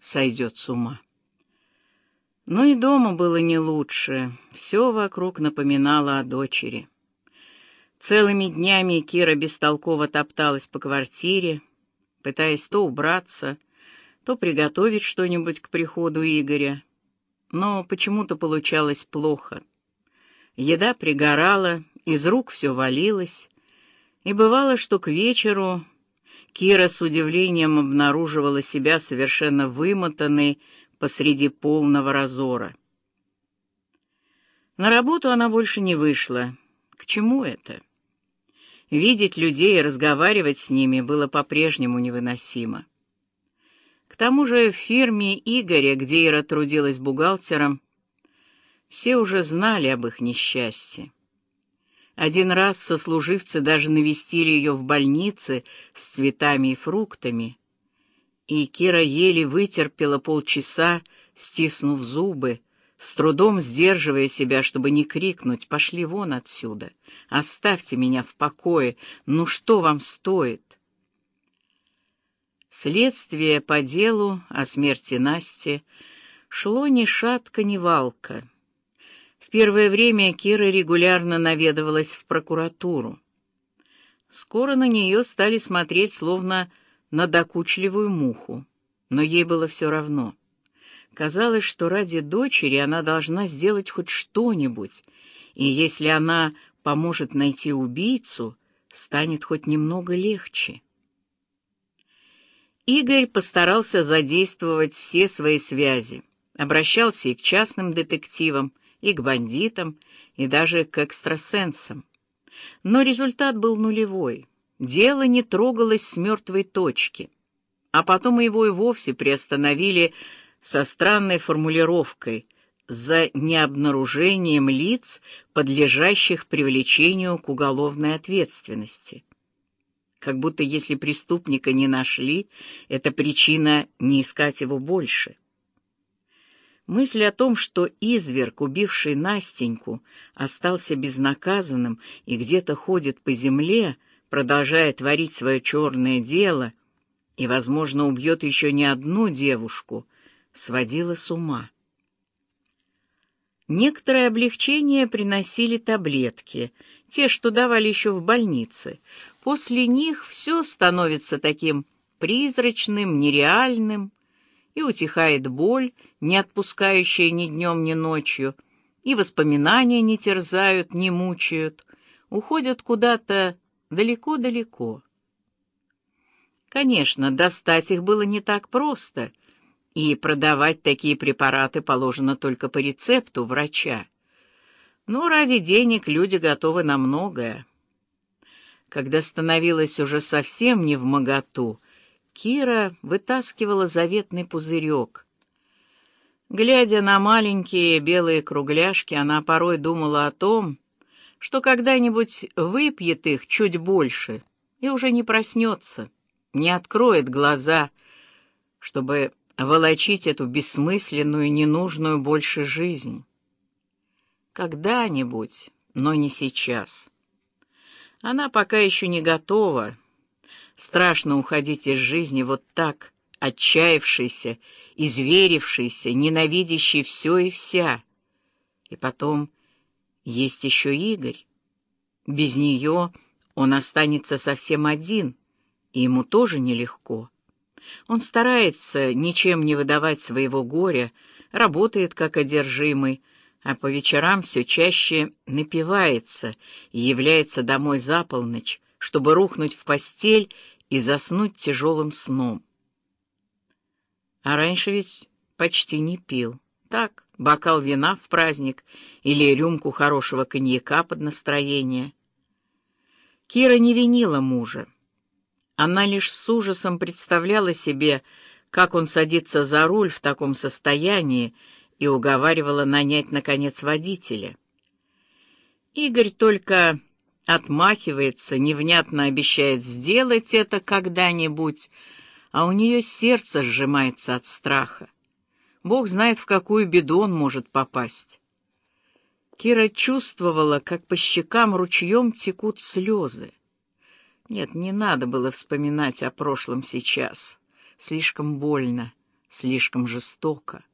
сойдет с ума. Но и дома было не лучше, все вокруг напоминало о дочери. Целыми днями Кира бестолково топталась по квартире, пытаясь то убраться, то приготовить что-нибудь к приходу Игоря. Но почему-то получалось плохо. Еда пригорала, из рук все валилось, и бывало, что к вечеру Кира с удивлением обнаруживала себя совершенно вымотанной посреди полного разора. На работу она больше не вышла. К чему это? Видеть людей и разговаривать с ними было по-прежнему невыносимо. К тому же в фирме Игоря, где Ира трудилась бухгалтером, все уже знали об их несчастье. Один раз сослуживцы даже навестили ее в больнице с цветами и фруктами, и Кира еле вытерпела полчаса, стиснув зубы, с трудом сдерживая себя, чтобы не крикнуть «Пошли вон отсюда! Оставьте меня в покое! Ну что вам стоит?» Следствие по делу о смерти Насти шло ни шатка, ни валка. Первое время Кира регулярно наведывалась в прокуратуру. Скоро на нее стали смотреть словно на докучливую муху, но ей было все равно — Казалось, что ради дочери она должна сделать хоть что-нибудь, и если она поможет найти убийцу, станет хоть немного легче. Игорь постарался задействовать все свои связи, обращался и к частным детективам, и к бандитам, и даже к экстрасенсам. Но результат был нулевой. Дело не трогалось с мертвой точки. А потом его и вовсе приостановили со странной формулировкой «за необнаружением лиц, подлежащих привлечению к уголовной ответственности». Как будто если преступника не нашли, это причина не искать его больше. Мысль о том, что изверг, убивший Настеньку, остался безнаказанным и где-то ходит по земле, продолжая творить свое черное дело, и, возможно, убьет еще не одну девушку — сводила с ума. Некоторое облегчение приносили таблетки, те, что давали еще в больнице. После них все становится таким призрачным, нереальным, и утихает боль, не отпускающая ни днем, ни ночью, и воспоминания не терзают, не мучают, уходят куда-то далеко-далеко. Конечно, достать их было не так просто — и продавать такие препараты положено только по рецепту врача. Но ради денег люди готовы на многое. Когда становилось уже совсем не в моготу, Кира вытаскивала заветный пузырек. Глядя на маленькие белые кругляшки, она порой думала о том, что когда-нибудь выпьет их чуть больше и уже не проснется, не откроет глаза, чтобы волочить эту бессмысленную, ненужную больше жизнь. Когда-нибудь, но не сейчас. Она пока еще не готова. Страшно уходить из жизни вот так, отчаявшийся, изверившийся, ненавидящий все и вся. И потом есть еще Игорь. Без нее он останется совсем один, и ему тоже нелегко. Он старается ничем не выдавать своего горя, работает как одержимый, а по вечерам все чаще напивается и является домой за полночь, чтобы рухнуть в постель и заснуть тяжелым сном. А раньше ведь почти не пил. Так, бокал вина в праздник или рюмку хорошего коньяка под настроение. Кира не винила мужа. Она лишь с ужасом представляла себе, как он садится за руль в таком состоянии, и уговаривала нанять, наконец, водителя. Игорь только отмахивается, невнятно обещает сделать это когда-нибудь, а у нее сердце сжимается от страха. Бог знает, в какую беду он может попасть. Кира чувствовала, как по щекам ручьем текут слезы. Нет, не надо было вспоминать о прошлом сейчас. Слишком больно, слишком жестоко.